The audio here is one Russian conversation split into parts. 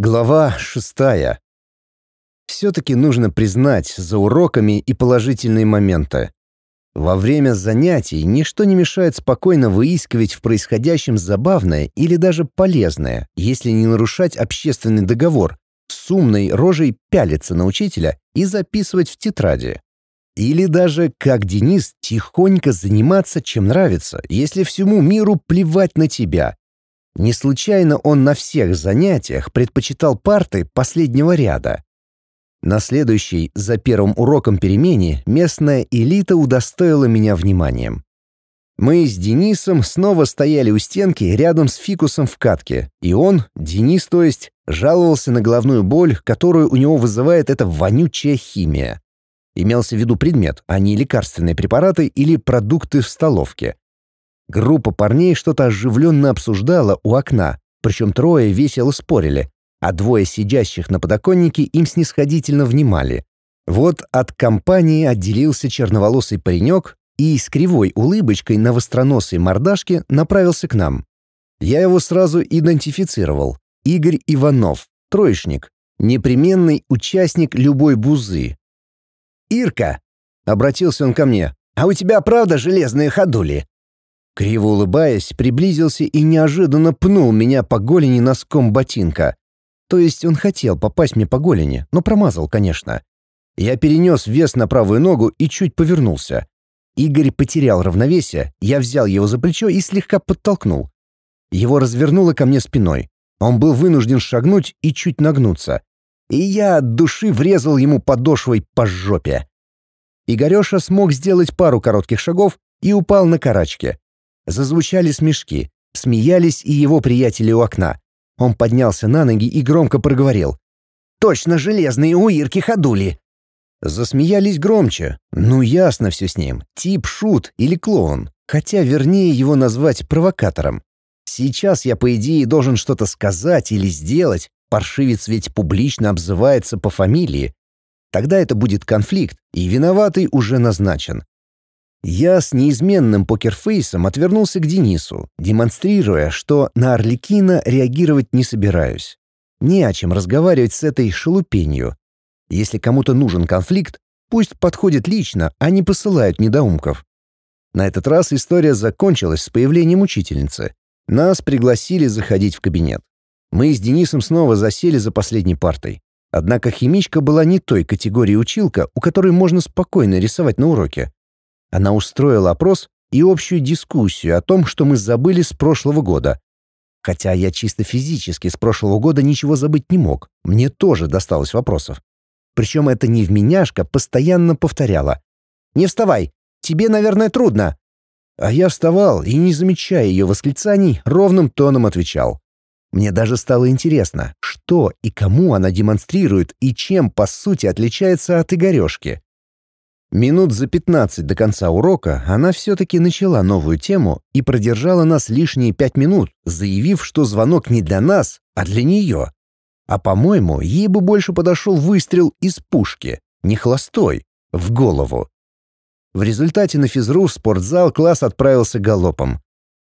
Глава шестая. Все-таки нужно признать за уроками и положительные моменты. Во время занятий ничто не мешает спокойно выискивать в происходящем забавное или даже полезное, если не нарушать общественный договор, с умной рожей пялиться на учителя и записывать в тетради. Или даже, как Денис, тихонько заниматься чем нравится, если всему миру плевать на тебя, не случайно он на всех занятиях предпочитал парты последнего ряда. На следующей, за первым уроком перемене, местная элита удостоила меня вниманием. Мы с Денисом снова стояли у стенки рядом с фикусом в катке, и он, Денис то есть, жаловался на головную боль, которую у него вызывает эта вонючая химия. Имелся в виду предмет, а не лекарственные препараты или продукты в столовке. Группа парней что-то оживленно обсуждала у окна, причем трое весело спорили, а двое сидящих на подоконнике им снисходительно внимали. Вот от компании отделился черноволосый паренек и с кривой улыбочкой на востроносой мордашке направился к нам. Я его сразу идентифицировал. Игорь Иванов, троечник, непременный участник любой бузы. «Ирка!» — обратился он ко мне. «А у тебя правда железные ходули?» Криво улыбаясь, приблизился и неожиданно пнул меня по голени носком ботинка. То есть он хотел попасть мне по голени, но промазал, конечно. Я перенес вес на правую ногу и чуть повернулся. Игорь потерял равновесие, я взял его за плечо и слегка подтолкнул. Его развернуло ко мне спиной. Он был вынужден шагнуть и чуть нагнуться. И я от души врезал ему подошвой по жопе. Игореша смог сделать пару коротких шагов и упал на карачке. Зазвучали смешки. Смеялись и его приятели у окна. Он поднялся на ноги и громко проговорил. «Точно железные у Ирки ходули!» Засмеялись громче. Ну, ясно все с ним. Тип шут или клоун. Хотя вернее его назвать провокатором. Сейчас я, по идее, должен что-то сказать или сделать. Паршивец ведь публично обзывается по фамилии. Тогда это будет конфликт, и виноватый уже назначен. Я с неизменным покерфейсом отвернулся к Денису, демонстрируя, что на Орликина реагировать не собираюсь. Не о чем разговаривать с этой шелупенью. Если кому-то нужен конфликт, пусть подходит лично, а не посылают недоумков. На этот раз история закончилась с появлением учительницы. Нас пригласили заходить в кабинет. Мы с Денисом снова засели за последней партой. Однако химичка была не той категории училка, у которой можно спокойно рисовать на уроке. Она устроила опрос и общую дискуссию о том, что мы забыли с прошлого года. Хотя я чисто физически с прошлого года ничего забыть не мог, мне тоже досталось вопросов. Причем это не вменяшка постоянно повторяла. «Не вставай! Тебе, наверное, трудно!» А я вставал и, не замечая ее восклицаний, ровным тоном отвечал. Мне даже стало интересно, что и кому она демонстрирует и чем, по сути, отличается от Игорешки. Минут за пятнадцать до конца урока она все-таки начала новую тему и продержала нас лишние пять минут, заявив, что звонок не для нас, а для нее. А, по-моему, ей бы больше подошел выстрел из пушки, не холостой, в голову. В результате на физру в спортзал класс отправился галопом.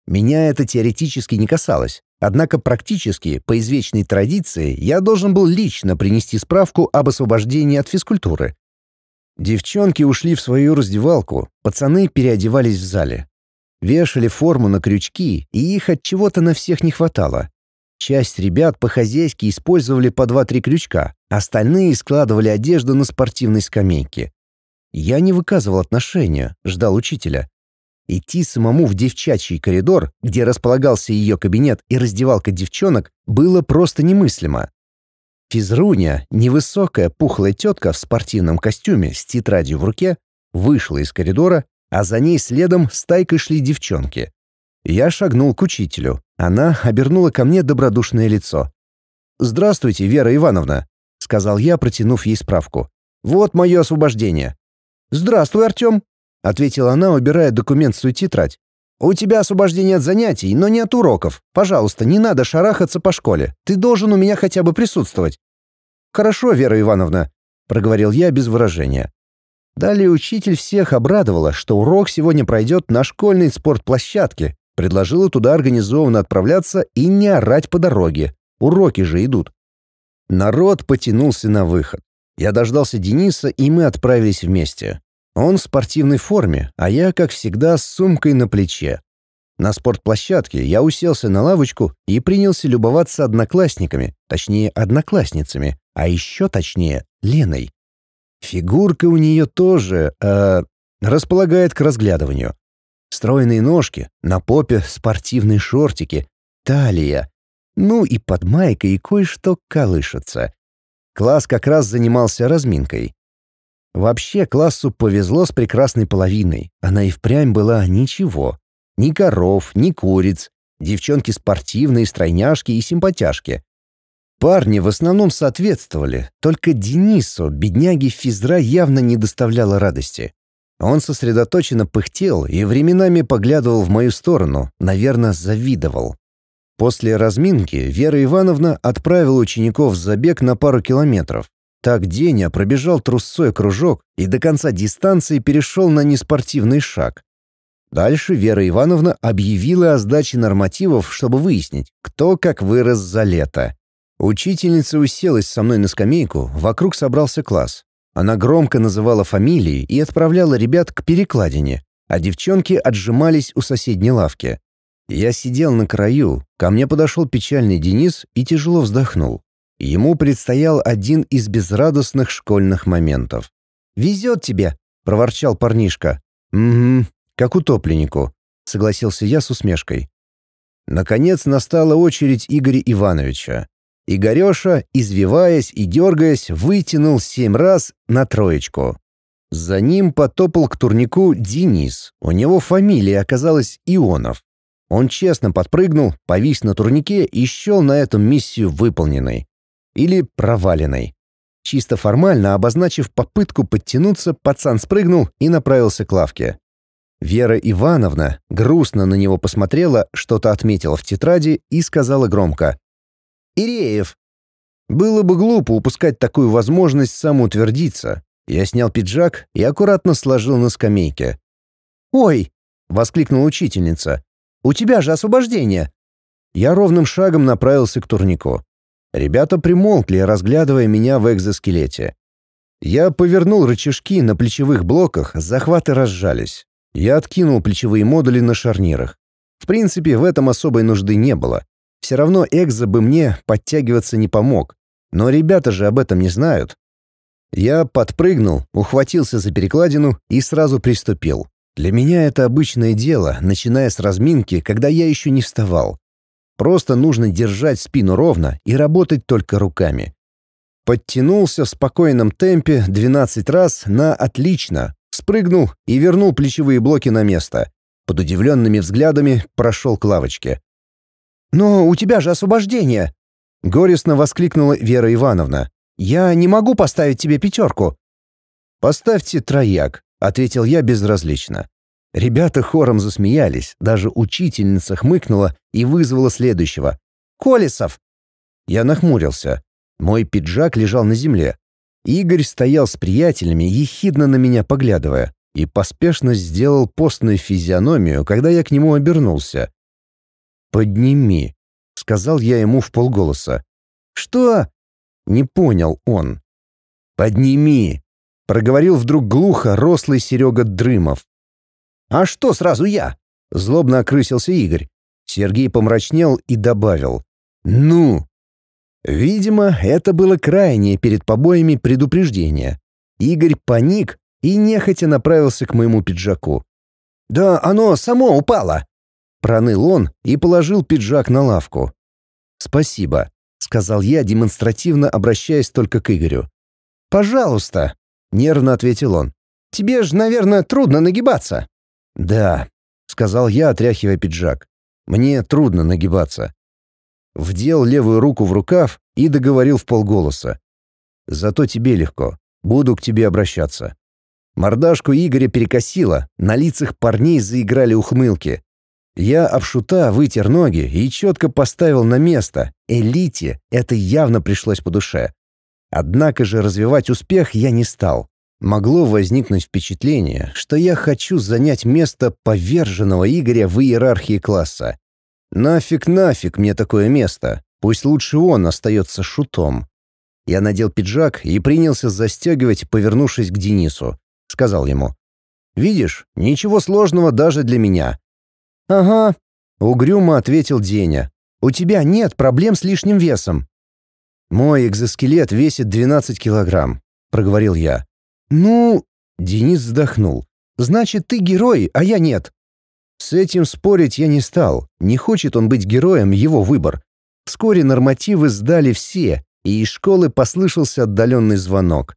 Меня это теоретически не касалось, однако практически, по извечной традиции, я должен был лично принести справку об освобождении от физкультуры. Девчонки ушли в свою раздевалку, пацаны переодевались в зале. Вешали форму на крючки, и их от чего-то на всех не хватало. Часть ребят по-хозяйски использовали по два-три крючка, остальные складывали одежду на спортивной скамейке. Я не выказывал отношения, ждал учителя. Идти самому в девчачий коридор, где располагался ее кабинет и раздевалка девчонок, было просто немыслимо. Физруня, невысокая пухлая тетка в спортивном костюме с тетрадью в руке, вышла из коридора, а за ней следом стайкой шли девчонки. Я шагнул к учителю. Она обернула ко мне добродушное лицо. «Здравствуйте, Вера Ивановна», — сказал я, протянув ей справку. «Вот мое освобождение». «Здравствуй, Артем», — ответила она, убирая документ в свою тетрадь. «У тебя освобождение от занятий, но не от уроков. Пожалуйста, не надо шарахаться по школе. Ты должен у меня хотя бы присутствовать». «Хорошо, Вера Ивановна», — проговорил я без выражения. Далее учитель всех обрадовала, что урок сегодня пройдет на школьной спортплощадке, предложила туда организованно отправляться и не орать по дороге. Уроки же идут. Народ потянулся на выход. Я дождался Дениса, и мы отправились вместе. Он в спортивной форме, а я, как всегда, с сумкой на плече. На спортплощадке я уселся на лавочку и принялся любоваться одноклассниками, точнее, одноклассницами, а еще точнее, Леной. Фигурка у нее тоже, э, располагает к разглядыванию. Стройные ножки, на попе спортивные шортики, талия. Ну и под майкой кое-что колышется. Класс как раз занимался разминкой. Вообще классу повезло с прекрасной половиной. Она и впрямь была ничего. Ни коров, ни куриц. Девчонки спортивные, стройняшки и симпатяшки. Парни в основном соответствовали, только Денису, бедняге физра, явно не доставляло радости. Он сосредоточенно пыхтел и временами поглядывал в мою сторону, наверное, завидовал. После разминки Вера Ивановна отправила учеников в забег на пару километров. Так Деня пробежал трусцой кружок и до конца дистанции перешел на неспортивный шаг. Дальше Вера Ивановна объявила о сдаче нормативов, чтобы выяснить, кто как вырос за лето. Учительница уселась со мной на скамейку, вокруг собрался класс. Она громко называла фамилии и отправляла ребят к перекладине, а девчонки отжимались у соседней лавки. Я сидел на краю, ко мне подошел печальный Денис и тяжело вздохнул. Ему предстоял один из безрадостных школьных моментов. «Везет тебе!» — проворчал парнишка. «Угу, как утопленнику», — согласился я с усмешкой. Наконец настала очередь Игоря Ивановича. Игореша, извиваясь и дергаясь, вытянул семь раз на троечку. За ним потопал к турнику Денис. У него фамилия оказалась Ионов. Он честно подпрыгнул, повис на турнике и счел на эту миссию выполненной. Или проваленной. Чисто формально обозначив попытку подтянуться, пацан спрыгнул и направился к лавке. Вера Ивановна грустно на него посмотрела, что-то отметила в тетради и сказала громко Иреев. Было бы глупо упускать такую возможность самоутвердиться. Я снял пиджак и аккуратно сложил на скамейке. «Ой!» — воскликнула учительница. «У тебя же освобождение!» Я ровным шагом направился к турнику. Ребята примолкли, разглядывая меня в экзоскелете. Я повернул рычажки на плечевых блоках, захваты разжались. Я откинул плечевые модули на шарнирах. В принципе, в этом особой нужды не было. Все равно Экзо бы мне подтягиваться не помог. Но ребята же об этом не знают. Я подпрыгнул, ухватился за перекладину и сразу приступил. Для меня это обычное дело, начиная с разминки, когда я еще не вставал. Просто нужно держать спину ровно и работать только руками. Подтянулся в спокойном темпе 12 раз на «отлично», спрыгнул и вернул плечевые блоки на место. Под удивленными взглядами прошел к лавочке. «Но у тебя же освобождение!» — горестно воскликнула Вера Ивановна. «Я не могу поставить тебе пятерку». «Поставьте трояк», — ответил я безразлично. Ребята хором засмеялись, даже учительница хмыкнула и вызвала следующего. «Колесов!» Я нахмурился. Мой пиджак лежал на земле. Игорь стоял с приятелями, ехидно на меня поглядывая, и поспешно сделал постную физиономию, когда я к нему обернулся. «Подними», — сказал я ему в полголоса. «Что?» — не понял он. «Подними», — проговорил вдруг глухо рослый Серега Дрымов. «А что сразу я?» — злобно окрысился Игорь. Сергей помрачнел и добавил. «Ну?» Видимо, это было крайнее перед побоями предупреждение. Игорь паник и нехотя направился к моему пиджаку. «Да оно само упало!» Проныл он и положил пиджак на лавку. «Спасибо», — сказал я, демонстративно обращаясь только к Игорю. «Пожалуйста», — нервно ответил он. «Тебе же, наверное, трудно нагибаться». «Да», — сказал я, отряхивая пиджак. «Мне трудно нагибаться». Вдел левую руку в рукав и договорил в полголоса. «Зато тебе легко. Буду к тебе обращаться». Мордашку Игоря перекосило, на лицах парней заиграли ухмылки. Я об шута вытер ноги и четко поставил на место. Элите это явно пришлось по душе. Однако же развивать успех я не стал. Могло возникнуть впечатление, что я хочу занять место поверженного Игоря в иерархии класса. Нафиг, нафиг мне такое место. Пусть лучше он остается шутом. Я надел пиджак и принялся застегивать, повернувшись к Денису. Сказал ему. «Видишь, ничего сложного даже для меня». «Ага», — угрюмо ответил Деня. «У тебя нет проблем с лишним весом». «Мой экзоскелет весит 12 килограмм», — проговорил я. «Ну...» — Денис вздохнул. «Значит, ты герой, а я нет». С этим спорить я не стал. Не хочет он быть героем, его выбор. Вскоре нормативы сдали все, и из школы послышался отдаленный звонок.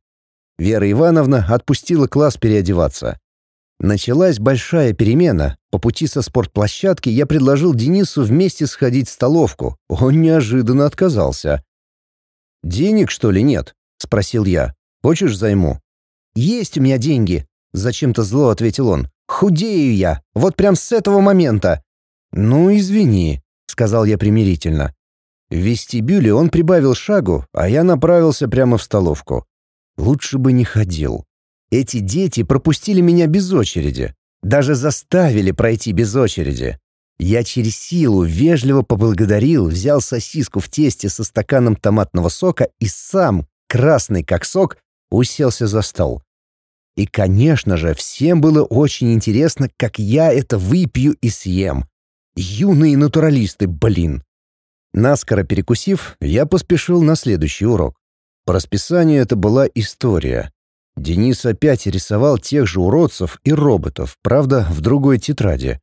Вера Ивановна отпустила класс переодеваться. Началась большая перемена. По пути со спортплощадки я предложил Денису вместе сходить в столовку. Он неожиданно отказался. «Денег, что ли, нет?» — спросил я. «Хочешь, займу?» «Есть у меня деньги», — зачем-то зло ответил он. «Худею я, вот прям с этого момента». «Ну, извини», — сказал я примирительно. В вестибюле он прибавил шагу, а я направился прямо в столовку. Лучше бы не ходил. Эти дети пропустили меня без очереди. Даже заставили пройти без очереди. Я через силу вежливо поблагодарил, взял сосиску в тесте со стаканом томатного сока и сам, красный как сок, уселся за стол. И, конечно же, всем было очень интересно, как я это выпью и съем. Юные натуралисты, блин. Наскоро перекусив, я поспешил на следующий урок. По расписанию это была история. Денис опять рисовал тех же уродцев и роботов, правда, в другой тетради.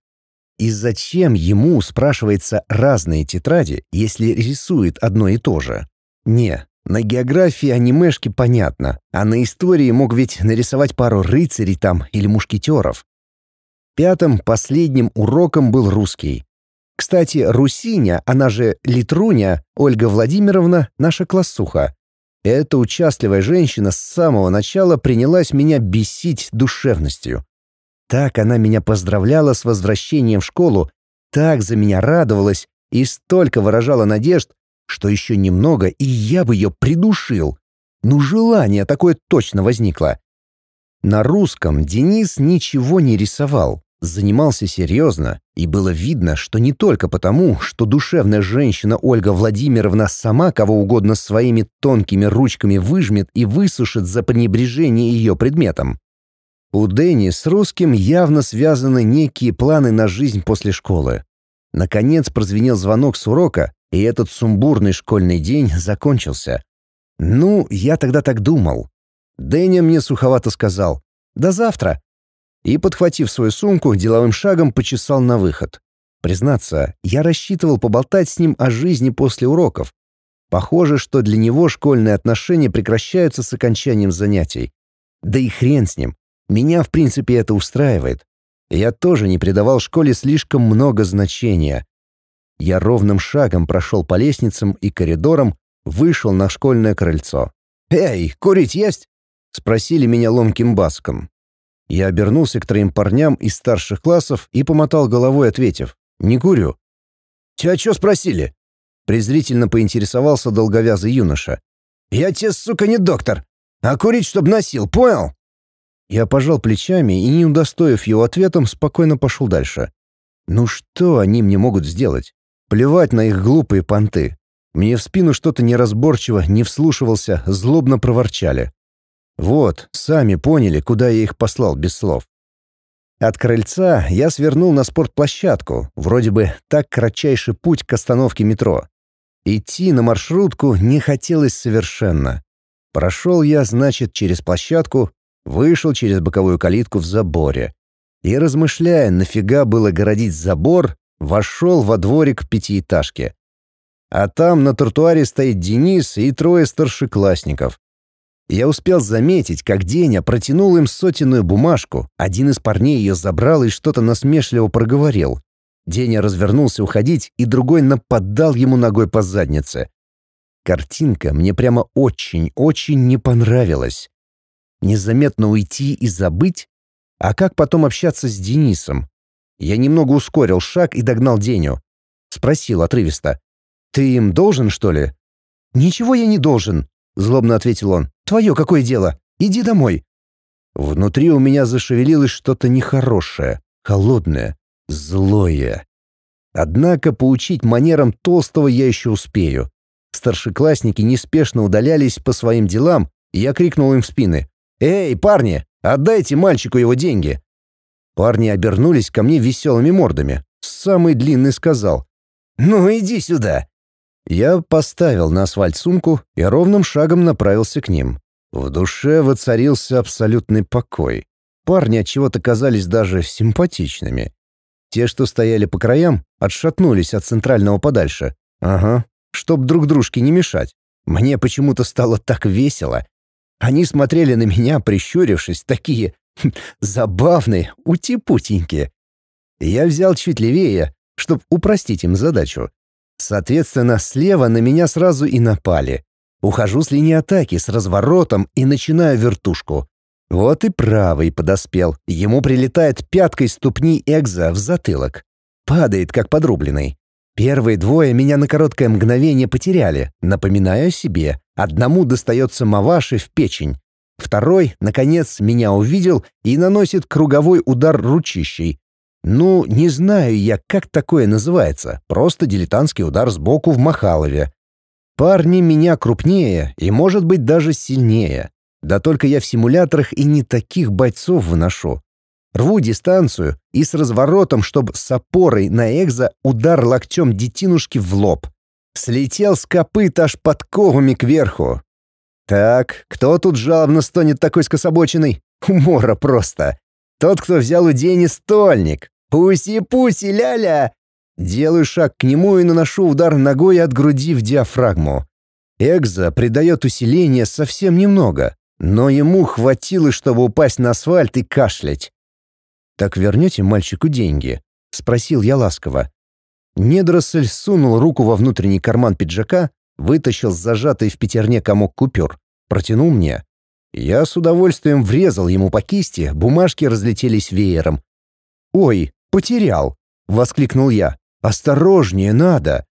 И зачем ему, спрашивается, разные тетради, если рисует одно и то же? Не, на географии анимешки понятно, а на истории мог ведь нарисовать пару рыцарей там или мушкетеров. Пятым, последним уроком был русский. Кстати, Русиня, она же Литруня, Ольга Владимировна, наша классуха. Эта участливая женщина с самого начала принялась меня бесить душевностью. Так она меня поздравляла с возвращением в школу, так за меня радовалась и столько выражала надежд, что еще немного, и я бы ее придушил. Ну, желание такое точно возникло. На русском Денис ничего не рисовал, занимался серьезно, и было видно, что не только потому, что душевная женщина Ольга Владимировна сама кого угодно своими тонкими ручками выжмет и высушит за пренебрежение ее предметом. У Дэни с русским явно связаны некие планы на жизнь после школы. Наконец прозвенел звонок с урока, и этот сумбурный школьный день закончился. Ну, я тогда так думал. Дэнни мне суховато сказал «До завтра», и, подхватив свою сумку, деловым шагом почесал на выход. Признаться, я рассчитывал поболтать с ним о жизни после уроков. Похоже, что для него школьные отношения прекращаются с окончанием занятий. Да и хрен с ним. Меня, в принципе, это устраивает. Я тоже не придавал школе слишком много значения. Я ровным шагом прошел по лестницам и коридорам, вышел на школьное крыльцо. «Эй, курить есть?» — спросили меня ломким баском. Я обернулся к троим парням из старших классов и помотал головой, ответив «Не курю». «Тебя что спросили?» Презрительно поинтересовался долговязый юноша. «Я тебе, сука, не доктор, а курить, чтоб носил, понял?» Я пожал плечами и, не удостоив его ответом, спокойно пошел дальше. «Ну что они мне могут сделать? Плевать на их глупые понты. Мне в спину что-то неразборчиво не вслушивался, злобно проворчали. Вот, сами поняли, куда я их послал без слов. От крыльца я свернул на спортплощадку, вроде бы так кратчайший путь к остановке метро. Идти на маршрутку не хотелось совершенно. Прошел я, значит, через площадку, вышел через боковую калитку в заборе. И, размышляя, нафига было городить забор, вошел во дворик пятиэтажки. А там на тротуаре стоит Денис и трое старшеклассников. Я успел заметить, как Деня протянул им сотенную бумажку, один из парней ее забрал и что-то насмешливо проговорил. Деня развернулся уходить, и другой нападал ему ногой по заднице. Картинка мне прямо очень-очень не понравилась. Незаметно уйти и забыть? А как потом общаться с Денисом? Я немного ускорил шаг и догнал Деню. Спросил отрывисто. «Ты им должен, что ли?» «Ничего я не должен», — злобно ответил он. «Твое какое дело? Иди домой». Внутри у меня зашевелилось что-то нехорошее, холодное, злое. Однако поучить манерам толстого я еще успею. Старшеклассники неспешно удалялись по своим делам, и я крикнул им в спины. «Эй, парни, отдайте мальчику его деньги!» Парни обернулись ко мне веселыми мордами. Самый длинный сказал. «Ну, иди сюда!» Я поставил на асфальт сумку и ровным шагом направился к ним. В душе воцарился абсолютный покой. Парни от чего-то казались даже симпатичными. Те, что стояли по краям, отшатнулись от центрального подальше. Ага, чтоб друг дружке не мешать. Мне почему-то стало так весело. Они смотрели на меня, прищурившись, такие забавные, утипутенькие. Я взял чуть левее, чтобы упростить им задачу. Соответственно, слева на меня сразу и напали. Ухожу с линии атаки с разворотом и начинаю вертушку. Вот и правый подоспел. Ему прилетает пяткой ступни Экза в затылок. Падает, как подрубленный. Первые двое меня на короткое мгновение потеряли, напоминаю себе. Одному достается Маваши в печень. Второй, наконец, меня увидел и наносит круговой удар ручищей. Ну, не знаю я, как такое называется. Просто дилетантский удар сбоку в Махалове. Парни меня крупнее и, может быть, даже сильнее. Да только я в симуляторах и не таких бойцов выношу. Рву дистанцию и с разворотом, чтобы с опорой на экзо удар локтем детинушки в лоб. Слетел с копыт аж подковами кверху. Так, кто тут жалобно стонет такой скособоченный? Умора просто. Тот, кто взял у Дени стольник. Пуси-пуси, ля-ля! Делаю шаг к нему и наношу удар ногой от груди в диафрагму. Экзо придает усиление совсем немного, но ему хватило, чтобы упасть на асфальт и кашлять. «Так вернете мальчику деньги?» — спросил я ласково. Недоросль сунул руку во внутренний карман пиджака, вытащил зажатый в пятерне комок купюр, протянул мне. Я с удовольствием врезал ему по кисти, бумажки разлетелись веером. «Ой, потерял!» — воскликнул я. «Осторожнее надо!»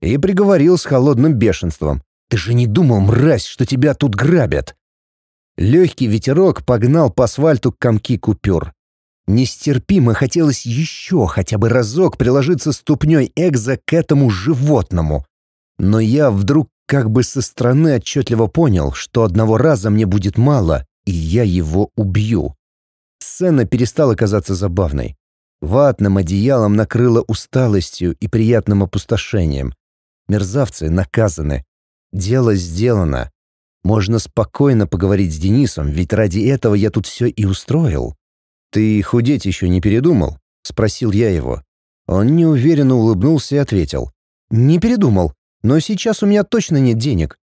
И приговорил с холодным бешенством. «Ты же не думал, мразь, что тебя тут грабят!» Легкий ветерок погнал по асфальту комки купюр. Нестерпимо хотелось еще хотя бы разок приложиться ступней Экза к этому животному. Но я вдруг как бы со стороны отчетливо понял, что одного раза мне будет мало, и я его убью. Сцена перестала казаться забавной. Ватным одеялом накрыло усталостью и приятным опустошением. Мерзавцы наказаны. Дело сделано. Можно спокойно поговорить с Денисом, ведь ради этого я тут все и устроил. «Ты худеть еще не передумал?» — спросил я его. Он неуверенно улыбнулся и ответил. «Не передумал, но сейчас у меня точно нет денег».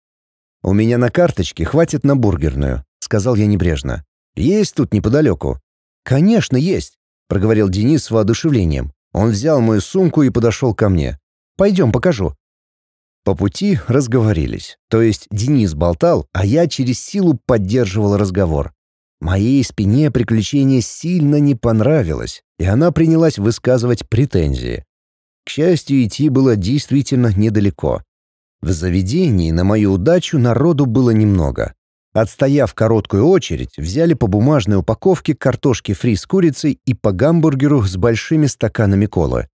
«У меня на карточке хватит на бургерную», — сказал я небрежно. «Есть тут неподалеку». «Конечно, есть», — проговорил Денис с воодушевлением. Он взял мою сумку и подошел ко мне. «Пойдем, покажу». По пути разговорились. То есть Денис болтал, а я через силу поддерживал разговор. Моей спине приключение сильно не понравилось, и она принялась высказывать претензии. К счастью, идти было действительно недалеко. В заведении на мою удачу народу было немного. Отстояв короткую очередь, взяли по бумажной упаковке картошки фри с курицей и по гамбургеру с большими стаканами колы.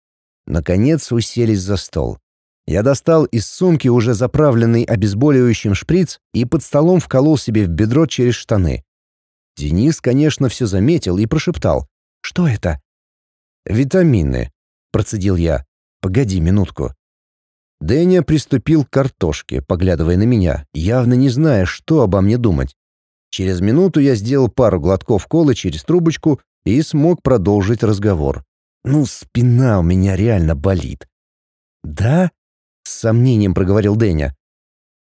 Наконец уселись за стол. Я достал из сумки уже заправленный обезболивающим шприц и под столом вколол себе в бедро через штаны. Денис, конечно, все заметил и прошептал. «Что это?» «Витамины», — процедил я. «Погоди минутку». Дэня приступил к картошке, поглядывая на меня, явно не зная, что обо мне думать. Через минуту я сделал пару глотков колы через трубочку и смог продолжить разговор. Ну, спина у меня реально болит. «Да?» — с сомнением проговорил Дэня.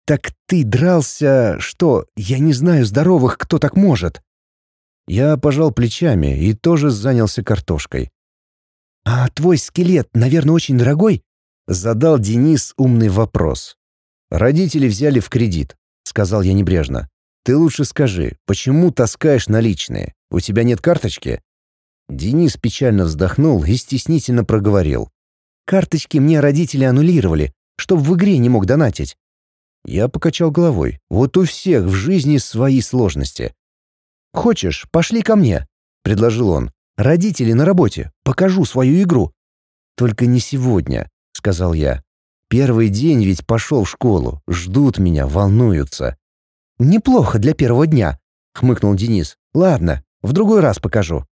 «Так ты дрался... Что? Я не знаю здоровых, кто так может». Я пожал плечами и тоже занялся картошкой. «А твой скелет, наверное, очень дорогой?» — задал Денис умный вопрос. «Родители взяли в кредит», — сказал я небрежно. «Ты лучше скажи, почему таскаешь наличные? У тебя нет карточки?» Денис печально вздохнул и стеснительно проговорил. «Карточки мне родители аннулировали, чтоб в игре не мог донатить». Я покачал головой. Вот у всех в жизни свои сложности. «Хочешь, пошли ко мне», — предложил он. «Родители на работе. Покажу свою игру». «Только не сегодня», — сказал я. Первый день ведь пошел в школу, ждут меня, волнуются. «Неплохо для первого дня», — хмыкнул Денис. «Ладно, в другой раз покажу».